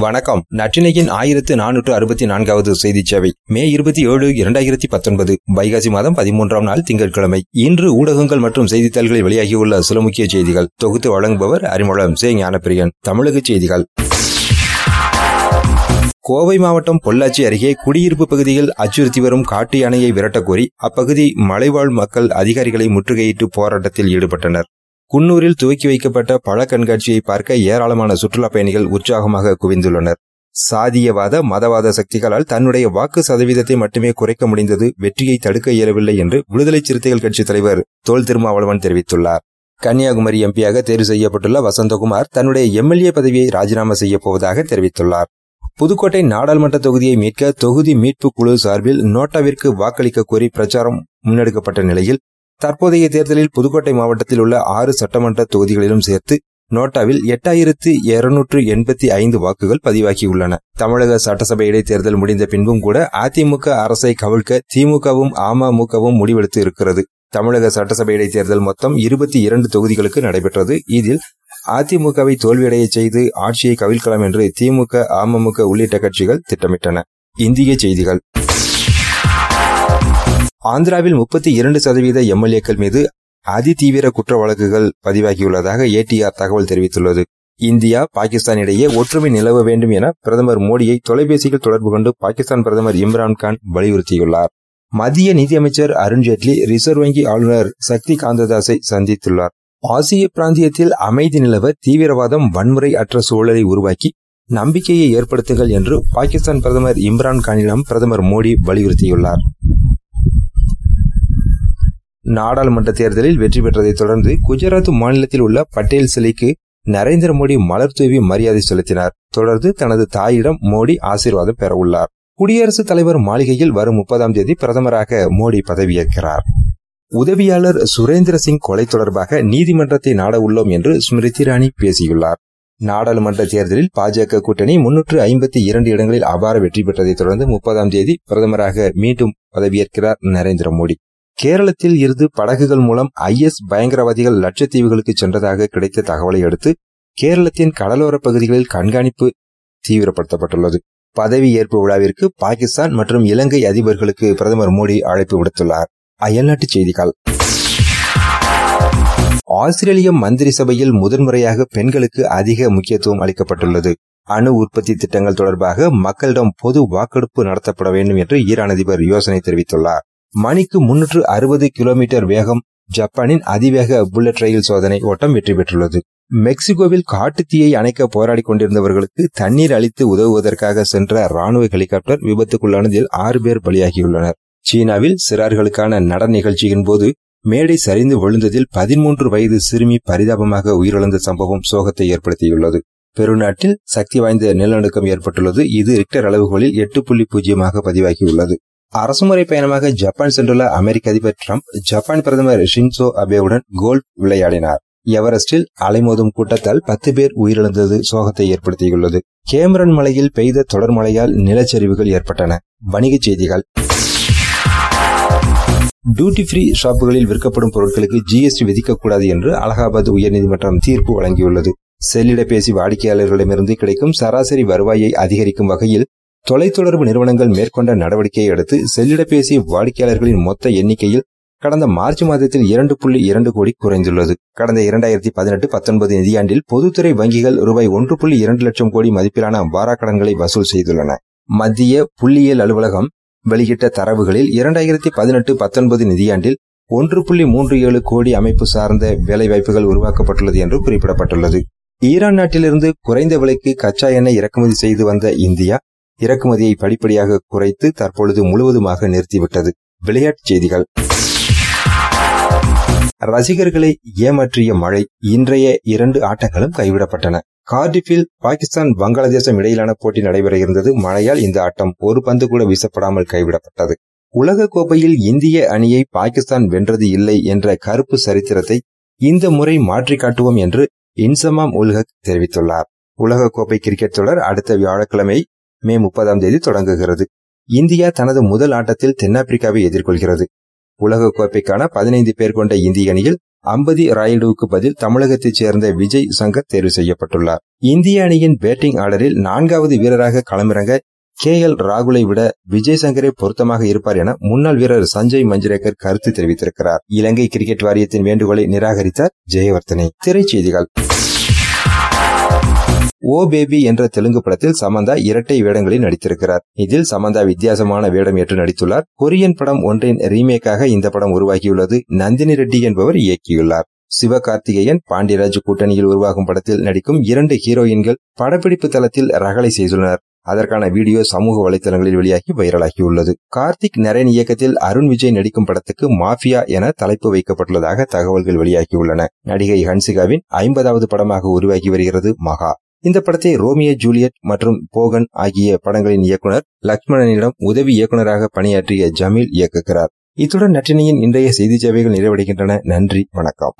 வணக்கம். நற்றினையின் ஆயிரத்து நானூற்று அறுபத்தி நான்காவது செய்தி சேவை மே இருபத்தி ஏழு இரண்டாயிரத்தி பத்தொன்பது. வைகாசி மாதம் பதிமூன்றாம் நாள் திங்கட்கிழமை. இன்று ஊடகங்கள் மற்றும் செய்தித்தாள்களில் வெளியாகியுள்ள சில முக்கிய செய்திகள். தொகுத்து வழங்குபவர் அறிமுகம் சே. ஞானப்பிரியன். தமிழக செய்திகள். கோவை மாவட்டம் பொள்ளாச்சி அருகே குடியிருப்பு பகுதியில் அச்சுறுத்தி வரும் காட்டு யானையை விரட்டக்கோரி அப்பகுதி மலைவாழ் மக்கள் அதிகாரிகளை முற்றுகையிட்டு போராட்டத்தில் ஈடுபட்டனர். குன்னூரில் துவக்கி வைக்கப்பட்ட பழ கண்காட்சியை பார்க்க ஏராளமான சுற்றுலா பயணிகள் உற்சாகமாக குவிந்துள்ளனர். சாதியவாத மதவாத சக்திகளால் தன்னுடைய வாக்கு சதவீதத்தை மட்டுமே குறைக்க முடிந்தது வெற்றியை தடுக்க இயலவில்லை என்று விடுதலை சிறுத்தைகள் கட்சித் தலைவர் தோல் திருமாவளவன் தெரிவித்துள்ளார். கன்னியாகுமரி எம்பியாக தேர்வு செய்யப்பட்டுள்ள வசந்தகுமார் தன்னுடைய எம்எல்ஏ பதவியை ராஜினாமா செய்யப் போவதாக தெரிவித்துள்ளார். புதுக்கோட்டை நாடாளுமன்ற தொகுதியை மீட்க தொகுதி மீட்பு குழு சார்பில் நோட்டாவிற்கு வாக்களிக்க கோரி பிரச்சாரம் முன்னெடுக்கப்பட்ட நிலையில் தற்போதைய தேர்தலில் புதுக்கோட்டை மாவட்டத்தில் உள்ள ஆறு சட்டமன்ற தொகுதிகளிலும் சேர்த்து நோட்டாவில் எட்டாயிரத்து இருநூற்று எண்பத்தி ஐந்து வாக்குகள் பதிவாகியுள்ளன. தமிழக சட்டசபை இடைத்தேர்தல் முடிந்த பின்பும் கூட அதிமுக அரசை கவிழ்க்க திமுகவும் அமமுகவும் முடிவெடுத்து இருக்கிறது. தமிழக சட்டசபை இடைத்தேர்தல் மொத்தம் இருபத்தி இரண்டு தொகுதிகளுக்கு நடைபெற்றது. இதில் அதிமுகவை தோல்வியடைய செய்து ஆட்சியை கவிழ்க்கலாம் என்று திமுக அமமுக உள்ளிட்ட கட்சிகள் திட்டமிட்டன. இந்திய செய்திகள். ஆந்திராவில் முப்பத்தி இரண்டு சதவீத எம்எல்ஏக்கள் மீது அதிதீவிர குற்ற வழக்குகள் பதிவாகியுள்ளதாக ஏடிஆர் தகவல் தெரிவித்துள்ளது. இந்தியா பாகிஸ்தான் இடையே ஒற்றுமை நிலவ வேண்டும் என பிரதமர் மோடியை தொலைபேசியில் தொடர்பு கொண்டு பாகிஸ்தான் பிரதமர் இம்ரான்கான் வலியுறுத்தியுள்ளார். மத்திய நிதியமைச்சர் அருண்ஜேட்லி ரிசர்வ் வங்கி ஆளுநர் சக்தி காந்ததாஸை சந்தித்துள்ளார். ஆசிய பிராந்தியத்தில் அமைதி நிலவ தீவிரவாதம் வன்முறை அற்ற சூழலை உருவாக்கி நம்பிக்கையை ஏற்படுத்துங்கள் என்று பாகிஸ்தான் பிரதமர் இம்ரான்கானிடம் பிரதமர் மோடி வலியுறுத்தியுள்ளார். நாடாளுமன்ற தேர்தலில் வெற்றி பெற்றதைத் தொடர்ந்து குஜராத் மாநிலத்தில் உள்ள பட்டேல் சிலைக்கு நரேந்திர மோடி மலர் தூவி மரியாதை செலுத்தினார். தொடர்ந்து தனது தாயிடம் மோடி ஆசீர்வாதம் பெறவுள்ளார். குடியரசுத் தலைவர் மாளிகையில் வரும் முப்பதாம் தேதி பிரதமராக மோடி பதவியேற்கிறார். உதவியாளர் சுரேந்திர சிங் கொலை தொடர்பாக நீதிமன்றத்தை நாட உள்ளோம் என்று ஸ்மிருதி இரானி பேசியுள்ளார். நாடாளுமன்ற தேர்தலில் பாஜக கூட்டணி முன்னூற்று ஐம்பத்தி இரண்டு இடங்களில் அபார வெற்றி பெற்றதைத் தொடர்ந்து முப்பதாம் தேதி பிரதமராக மீண்டும் பதவியேற்கிறார் நரேந்திர மோடி. கேரளத்தில் இருந்து படகுகள் மூலம் ஐஎஸ் பயங்கரவாதிகள் லட்சத்தீவுகளுக்கு சென்றதாக கிடைத்த தகவலை அடுத்து கேரளத்தின் கடலோர பகுதிகளில் கண்காணிப்பு தீவிரப்படுத்தப்பட்டுள்ளது. பதவி ஏற்பு விழாவிற்கு பாகிஸ்தான் மற்றும் இலங்கை அதிபர்களுக்கு பிரதமர் மோடி அழைப்பு விடுத்துள்ளார். அயல்நாட்டு செய்திகள். ஆஸ்திரேலிய மந்திரி சபையில் முதன்முறையாக பெண்களுக்கு அதிக முக்கியத்துவம் அளிக்கப்பட்டுள்ளது. அணு உற்பத்தி திட்டங்கள் தொடர்பாக மக்களிடம் பொது வாக்கெடுப்பு நடத்தப்பட வேண்டும் என்று ஈரான் அதிபர் யோசனை தெரிவித்துள்ளார். மணிக்கு முன்னூற்று அறுபது கிலோமீட்டர் வேகம் ஜப்பானின் அதிவேக புல்லட் ரயில் சோதனை ஓட்டம் வெற்றி பெற்றுள்ளது. மெக்சிகோவில் காட்டுத்தீயை அணைக்க போராடி கொண்டிருந்தவர்களுக்கு தண்ணீர் அளித்து உதவுவதற்காக சென்ற ராணுவ ஹெலிகாப்டர் விபத்துக்குள்ளானதில் ஆறு பேர் பலியாகியுள்ளனர். சீனாவில் சிறார்களுக்கான நட நிகழ்ச்சியின் போது மேடை சரிந்து விழுந்ததில் பதிமூன்று வயது சிறுமி பரிதாபமாக உயிரிழந்த சம்பவம் சோகத்தை ஏற்படுத்தியுள்ளது. பெருநாட்டில் சக்தி வாய்ந்த நிலநடுக்கம் ஏற்பட்டுள்ளது. இது ரிக்டர் அளவுகளில் எட்டு புள்ளி பூஜ்ஜியமாக பதிவாகியுள்ளது. அரசுமுறை பயணமாக ஜப்பான் சென்றுள்ள அமெரிக்க அதிபர் டிரம்ப் ஜப்பான் பிரதமர் ஷின்சோ அபேவுடன் கோல்ஃப் விளையாடினார். எவரெஸ்டில் அலைமோதும் கூட்டத்தால் பத்து பேர் உயிரிழந்தது சோகத்தை ஏற்படுத்தியுள்ளது. கேமரன் மலையில் பெய்த தொடர் மழையால் நிலச்சரிவுகள் ஏற்பட்டன. வணிகச் செய்திகள். டியூட்டி ஃப்ரீ ஷாப்புகளில் விற்கப்படும் பொருட்களுக்கு ஜிஎஸ்டி விதிக்கக்கூடாது என்று அலகாபாத் உயர்நீதிமன்றம் தீர்ப்பு வழங்கியுள்ளது. செல்லிடப்பேசி வாடிக்கையாளர்களிடமிருந்து கிடைக்கும் சராசரி வருவாயை அதிகரிக்கும் வகையில் தொலைத்தொடர்பு நிறுவனங்கள் மேற்கொண்ட நடவடிக்கையை அடுத்து செல்லிடப்பேசி வாடிக்கையாளர்களின் மொத்த எண்ணிக்கையில் கடந்த மார்ச் மாதத்தில் இரண்டு புள்ளி இரண்டு கோடி குறைந்துள்ளது. கடந்த இரண்டாயிரத்தி பதினெட்டு பத்தொன்பது நிதியாண்டில் பொதுத்துறை வங்கிகள் ரூபாய் ஒன்று புள்ளி இரண்டு லட்சம் கோடி மதிப்பிலான வாராக்கடன்களை வசூல் செய்துள்ளன. மத்திய புள்ளியியல் அலுவலகம் வெளியிட்ட தரவுகளில் இரண்டாயிரத்தி பதினெட்டு பத்தொன்பது நிதியாண்டில் ஒன்று புள்ளி மூன்று ஏழு கோடி அமைப்பு சார்ந்த வேலைவாய்ப்புகள் உருவாக்கப்பட்டுள்ளது என்று குறிப்பிடப்பட்டுள்ளது. ஈரான் நாட்டிலிருந்து குறைந்த விலைக்கு கச்சா எண்ணெய் இறக்குமதி செய்து வந்த இந்தியா இறக்குமதியை படிப்படியாக குறைத்து தற்பொழுது முழுவதுமாக நிறுத்திவிட்டது. விளையாட்டுச் செய்திகள். ரசிகர்களை ஏமாற்றிய மழை இன்றைய இரண்டு ஆட்டங்களும் கைவிடப்பட்டன. கார்டிஃபில் பாகிஸ்தான் வங்காளதேசம் இடையிலான போட்டி நடைபெற இருந்தது. மழையால் இந்த ஆட்டம் ஒரு பந்து கூட வீசப்படாமல் கைவிடப்பட்டது. உலக கோப்பையில் இந்திய அணியை பாகிஸ்தான் வென்றது இல்லை என்ற கருப்பு சரித்திரத்தை இந்த முறை மாற்றி காட்டுவோம் என்று இன்சமாம் உல்ஹக் தெரிவித்துள்ளார். உலகக்கோப்பை கிரிக்கெட் தொடர் அடுத்த வியாழக்கிழமை மே முப்பதாம் தேதி தொடங்குகிறது. இந்தியா தனது முதல் ஆட்டத்தில் தென்னாப்பிரிக்காவை எதிர்கொள்கிறது. உலகக்கோப்பைக்கான பதினைந்து பேர் கொண்ட இந்திய அணியில் அம்பதி ராயுடுவுக்கு பதில் தமிழகத்தைச் சேர்ந்த விஜய் சங்கர் தேர்வு செய்யப்பட்டுள்ளார். இந்திய அணியின் பேட்டிங் ஆர்டரில் நான்காவது வீரராக களமிறங்க கே எல் ராகுலை விட விஜய் சங்கரே பொருத்தமாக இருப்பார் என முன்னாள் வீரர் சஞ்சய் மஞ்சுரேக்கர் கருத்து தெரிவித்திருக்கிறார். இலங்கை கிரிக்கெட் வாரியத்தின் வேண்டுகோளை நிராகரித்தார் ஜெயவர்த்தனை. திரைச்செய்திகள். ஓ பேபி என்ற தெலுங்கு படத்தில் சமந்தா இரட்டை வேடங்களில் நடித்திருக்கிறார். இதில் சமந்தா வித்தியாசமான வேடம் ஏற்று நடித்துள்ளார். கொரியன் படம் ஒன்றின் ரீமேக்காக இந்த படம் உருவாகியுள்ளது. நந்தினி ரெட்டி என்பவர் இயக்கியுள்ளார். சிவகார்த்திகேயன் பாண்டியராஜ் கூட்டணியில் உருவாகும் படத்தில் நடிக்கும் இரண்டு ஹீரோயின்கள் படப்பிடிப்பு தளத்தில் ரகலை செய்துள்ளனர். அதற்கான வீடியோ சமூக வலைதளங்களில் வெளியாகி வைரலாகியுள்ளது. கார்த்திக் நரேன் இயக்கத்தில் அருண் விஜய் நடிக்கும் படத்துக்கு மாஃபியா என தலைப்பு வைக்கப்பட்டுள்ளதாக தகவல்கள் வெளியாகியுள்ளன. நடிகை ஹன்சிகாவின் ஐம்பதாவது படமாக உருவாகி வருகிறது மகா. இந்த படத்தை ரோமியோ ஜூலியட் மற்றும் போகன் ஆகிய படங்களின் இயக்குநர் லக்ஷ்மணனிடம் உதவி இயக்குநராக பணியாற்றிய ஜமீல் இயக்குகிறார். இத்துடன் நற்றினியின் இன்றைய செய்தி சேவைகள் நிறைவடைகின்றன. நன்றி வணக்கம்.